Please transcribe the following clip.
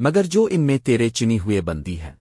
مگر جو ان میں تیرے چنی ہوئے بندی ہے